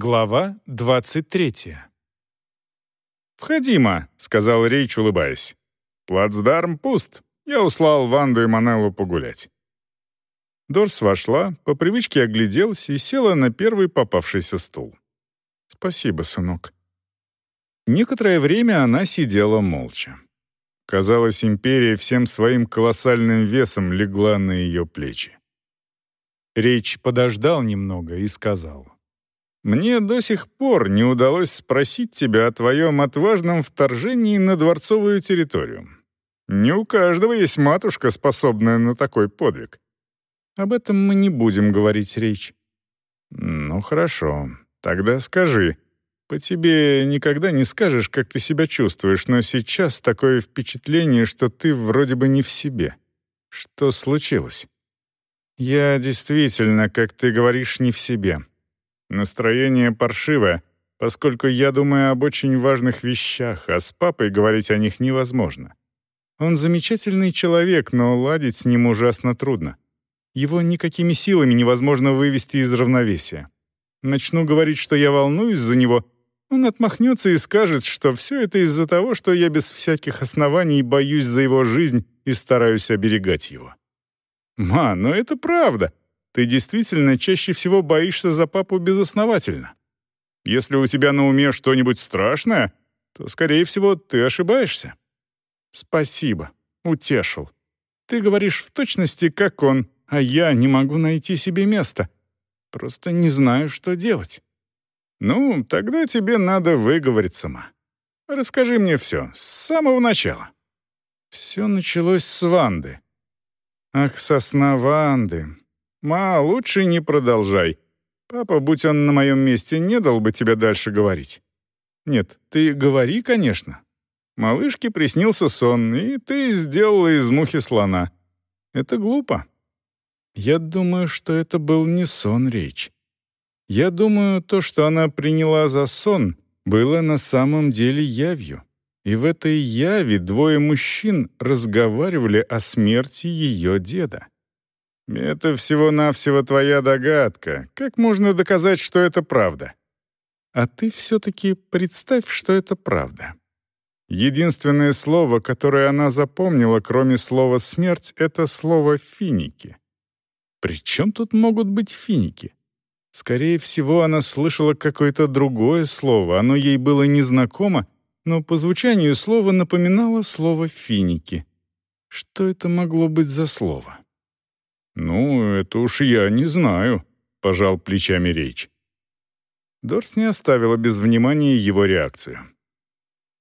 Глава 23. «Входи, ма», — сказал Рейч, улыбаясь. «Плацдарм пуст. Я услал Ванду и Манеллу погулять». Дорс вошла, по привычке огляделась и села на первый попавшийся стул. «Спасибо, сынок». Некоторое время она сидела молча. Казалось, империя всем своим колоссальным весом легла на ее плечи. Речь подождал немного и сказал. «Мне до сих пор не удалось спросить тебя о твоем отважном вторжении на дворцовую территорию. Не у каждого есть матушка, способная на такой подвиг. Об этом мы не будем говорить речь». «Ну хорошо, тогда скажи. По тебе никогда не скажешь, как ты себя чувствуешь, но сейчас такое впечатление, что ты вроде бы не в себе. Что случилось?» «Я действительно, как ты говоришь, не в себе. Настроение паршивое, поскольку я думаю об очень важных вещах, а с папой говорить о них невозможно. Он замечательный человек, но ладить с ним ужасно трудно. Его никакими силами невозможно вывести из равновесия. Начну говорить, что я волнуюсь за него, он отмахнется и скажет, что все это из-за того, что я без всяких оснований боюсь за его жизнь и стараюсь оберегать его. «Ма, но это правда. Ты действительно чаще всего боишься за папу безосновательно. Если у тебя на уме что-нибудь страшное, то, скорее всего, ты ошибаешься». «Спасибо. Утешил. Ты говоришь в точности, как он, а я не могу найти себе места. Просто не знаю, что делать». «Ну, тогда тебе надо выговориться, сама. Расскажи мне все, с самого начала». Все началось с Ванды. Ах, сосна Ванды. Ма, лучше не продолжай. Папа, будь он на моем месте, не дал бы тебе дальше говорить. Нет, ты говори, конечно. Малышке приснился сон, и ты сделала из мухи слона. Это глупо. Я думаю, что это был не сон речь. Я думаю, то, что она приняла за сон, было на самом деле явью. И в этой яве двое мужчин разговаривали о смерти ее деда. «Это всего-навсего твоя догадка. Как можно доказать, что это правда?» «А ты все-таки представь, что это правда». Единственное слово, которое она запомнила, кроме слова «смерть», — это слово «финики». При чем тут могут быть финики? Скорее всего, она слышала какое-то другое слово, оно ей было незнакомо, но по звучанию слово напоминало слово «финики». Что это могло быть за слово? «Ну, это уж я не знаю», — пожал плечами речь. Дорс не оставила без внимания его реакцию.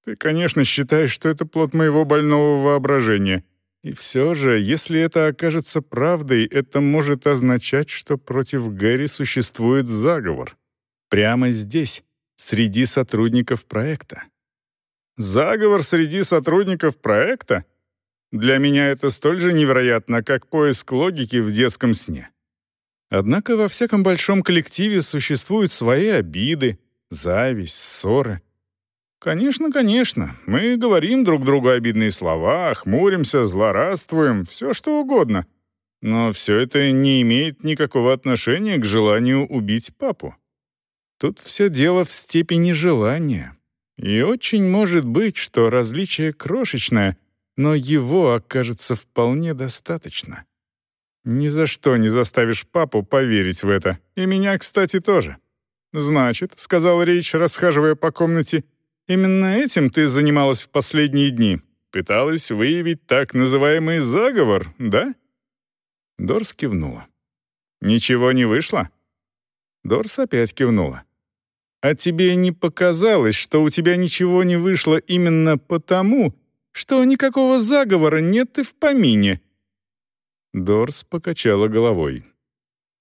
«Ты, конечно, считаешь, что это плод моего больного воображения. И все же, если это окажется правдой, это может означать, что против Гэри существует заговор. Прямо здесь, среди сотрудников проекта. Заговор среди сотрудников проекта? Для меня это столь же невероятно, как поиск логики в детском сне. Однако во всяком большом коллективе существуют свои обиды, зависть, ссоры. Конечно, конечно, мы говорим друг другу обидные слова, хмуримся, злорадствуем, все что угодно. Но все это не имеет никакого отношения к желанию убить папу. Тут все дело в степени желания. И очень может быть, что различие крошечное, но его окажется вполне достаточно. Ни за что не заставишь папу поверить в это, и меня, кстати, тоже. «Значит», — сказал Рейч, расхаживая по комнате, «именно этим ты занималась в последние дни. Пыталась выявить так называемый заговор, да?» Дорс кивнула. «Ничего не вышло?» Дорс опять кивнула. А тебе не показалось, что у тебя ничего не вышло именно потому, что никакого заговора нет и в помине?» Дорс покачала головой.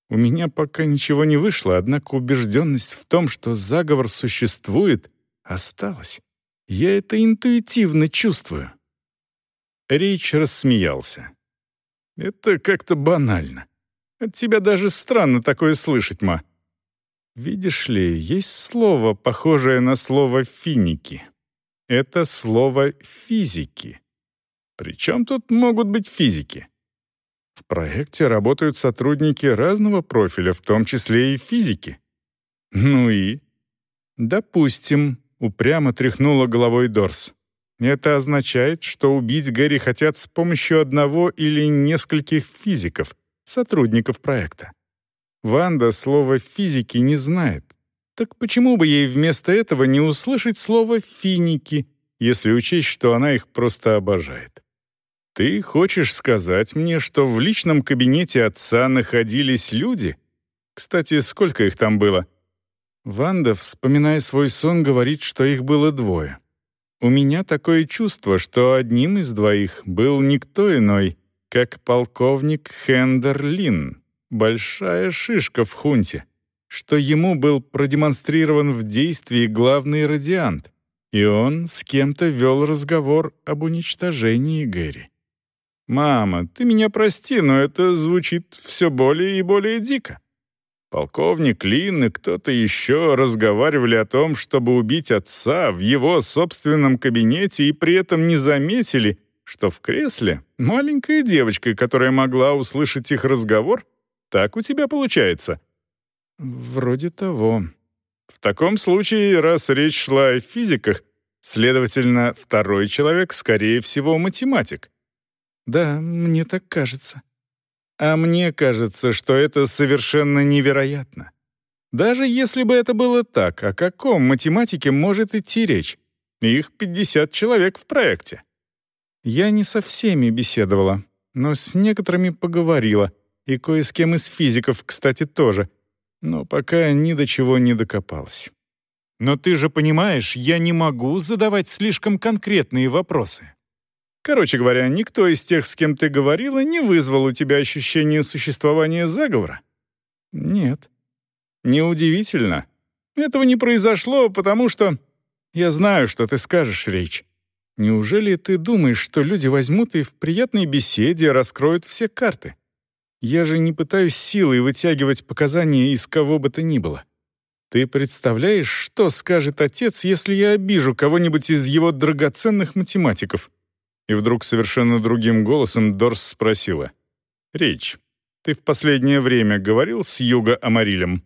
«У меня пока ничего не вышло, однако убежденность в том, что заговор существует, осталась. Я это интуитивно чувствую». Рич рассмеялся. «Это как-то банально. От тебя даже странно такое слышать, ма. Видишь ли, есть слово, похожее на слово «финики». Это слово «физики». Причем тут могут быть физики? В проекте работают сотрудники разного профиля, в том числе и физики. Ну и? «Допустим», — упрямо тряхнула головой Дорс. «Это означает, что убить Гэри хотят с помощью одного или нескольких физиков, сотрудников проекта. Ванда слова «физики» не знает. Так почему бы ей вместо этого не услышать слово «финики», если учесть, что она их просто обожает? Ты хочешь сказать мне, что в личном кабинете отца находились люди? Кстати, сколько их там было? Ванда, вспоминая свой сон, говорит, что их было двое. У меня такое чувство, что одним из двоих был никто иной, как полковник Хендер Лин, большая шишка в хунте, что ему был продемонстрирован в действии главный радиант, и он с кем-то вел разговор об уничтожении Гэри. «Мама, ты меня прости, но это звучит все более и более дико. Полковник Лин и кто-то еще разговаривали о том, чтобы убить отца в его собственном кабинете и при этом не заметили, что в кресле маленькая девочка, которая могла услышать их разговор, так у тебя получается. Вроде того. В таком случае, раз речь шла о физиках, следовательно, второй человек, скорее всего, математик. Да, мне так кажется. А мне кажется, что это совершенно невероятно. Даже если бы это было так, о каком математике может идти речь? Их 50 человек в проекте. Я не со всеми беседовала, но с некоторыми поговорила, и кое с кем из физиков, кстати, тоже, но пока ни до чего не докопалась. Но ты же понимаешь, я не могу задавать слишком конкретные вопросы. Короче говоря, никто из тех, с кем ты говорила, не вызвал у тебя ощущение существования заговора? Нет. Неудивительно. Этого не произошло, потому что... Я знаю, что ты скажешь, Рейч. Неужели ты думаешь, что люди возьмут и в приятной беседе раскроют все карты? Я же не пытаюсь силой вытягивать показания из кого бы то ни было. Ты представляешь, что скажет отец, если я обижу кого-нибудь из его драгоценных математиков? И вдруг совершенно другим голосом Дорс спросила. «Рич, ты в последнее время говорил с Юго Амарилем?»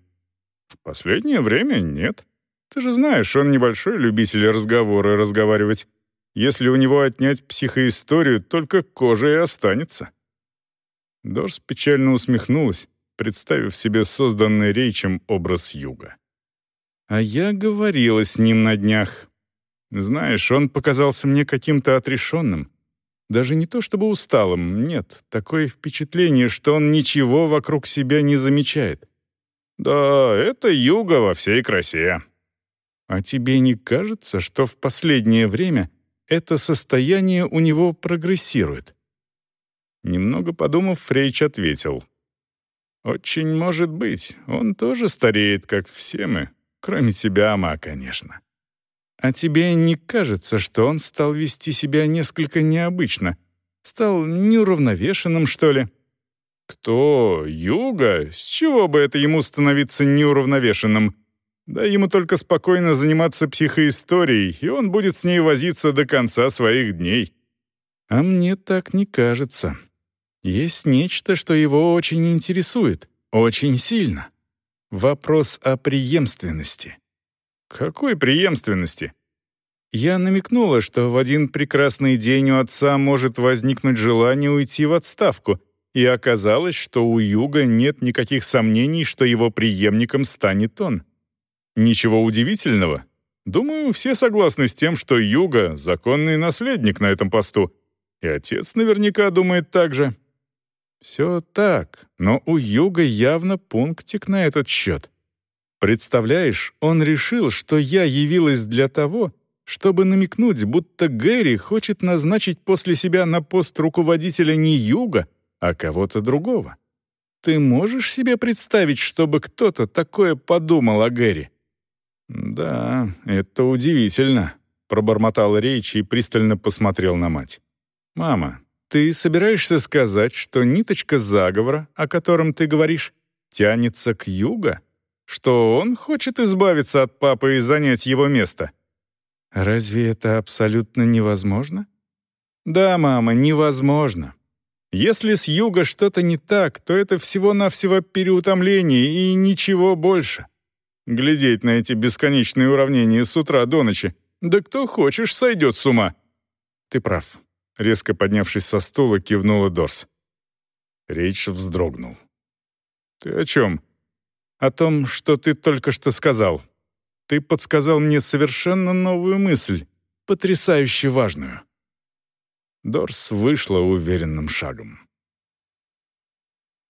«В последнее время нет. Ты же знаешь, он небольшой любитель разговора разговаривать. Если у него отнять психоисторию, только кожа и останется». Дорс печально усмехнулась, представив себе созданный Рейчем образ Юга. «А я говорила с ним на днях. Знаешь, он показался мне каким-то отрешенным. Даже не то чтобы усталым, нет, такое впечатление, что он ничего вокруг себя не замечает. Да, это юга во всей красе. А тебе не кажется, что в последнее время это состояние у него прогрессирует? Немного подумав, Фрейч ответил. «Очень может быть. Он тоже стареет, как все мы. Кроме тебя, Ама, конечно. А тебе не кажется, что он стал вести себя несколько необычно? Стал неуравновешенным, что ли? Кто? Юга? С чего бы это ему становиться неуравновешенным? Да ему только спокойно заниматься психоисторией, и он будет с ней возиться до конца своих дней. А мне так не кажется. Есть нечто, что его очень интересует, очень сильно. Вопрос о преемственности. Какой преемственности? Я намекнула, что в один прекрасный день у отца может возникнуть желание уйти в отставку, и оказалось, что у Юга нет никаких сомнений, что его преемником станет он. Ничего удивительного. Думаю, все согласны с тем, что Юга — законный наследник на этом посту. И отец наверняка думает так же. Все так, но у Юга явно пунктик на этот счет. Представляешь, он решил, что я явилась для того, чтобы намекнуть, будто Гэри хочет назначить после себя на пост руководителя не Юга, а кого-то другого. Ты можешь себе представить, чтобы кто-то такое подумал о Гэри? Да, это удивительно, пробормотал Рейч и пристально посмотрел на мать. Мама, ты собираешься сказать, что ниточка заговора, о котором ты говоришь, тянется к Юга? что он хочет избавиться от папы и занять его место. Разве это абсолютно невозможно? Да, мама, невозможно. Если с юга что-то не так, то это всего-навсего переутомление и ничего больше. Глядеть на эти бесконечные уравнения с утра до ночи. Да кто хочешь, сойдет с ума. Ты прав. Резко поднявшись со стула, кивнула Дорс. Рейч вздрогнул. «Ты о чем?» «О том, что ты только что сказал. Ты подсказал мне совершенно новую мысль, потрясающе важную». Дорс вышла уверенным шагом.